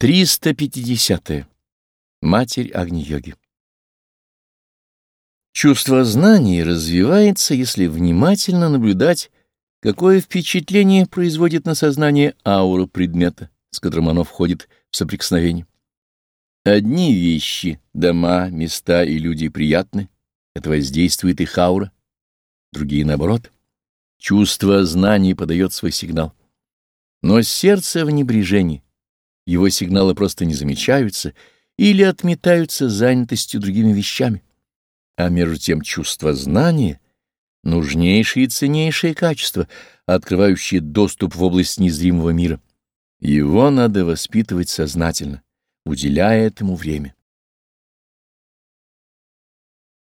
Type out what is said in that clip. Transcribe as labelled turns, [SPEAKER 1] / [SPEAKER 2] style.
[SPEAKER 1] 350. -е. Матерь Агни-йоги Чувство знаний развивается, если внимательно наблюдать, какое впечатление производит на сознание аура предмета, с которым оно входит в соприкосновение. Одни вещи, дома, места и люди приятны, это воздействует их аура, другие наоборот. Чувство знаний подает свой сигнал. Но сердце в небрежении, его сигналы просто не замечаются или отметаются занятостью другими вещами. А между тем чувство знания — нужнейшее и ценнейшее качество, открывающее доступ в область незримого мира. Его надо воспитывать сознательно, уделяя этому время.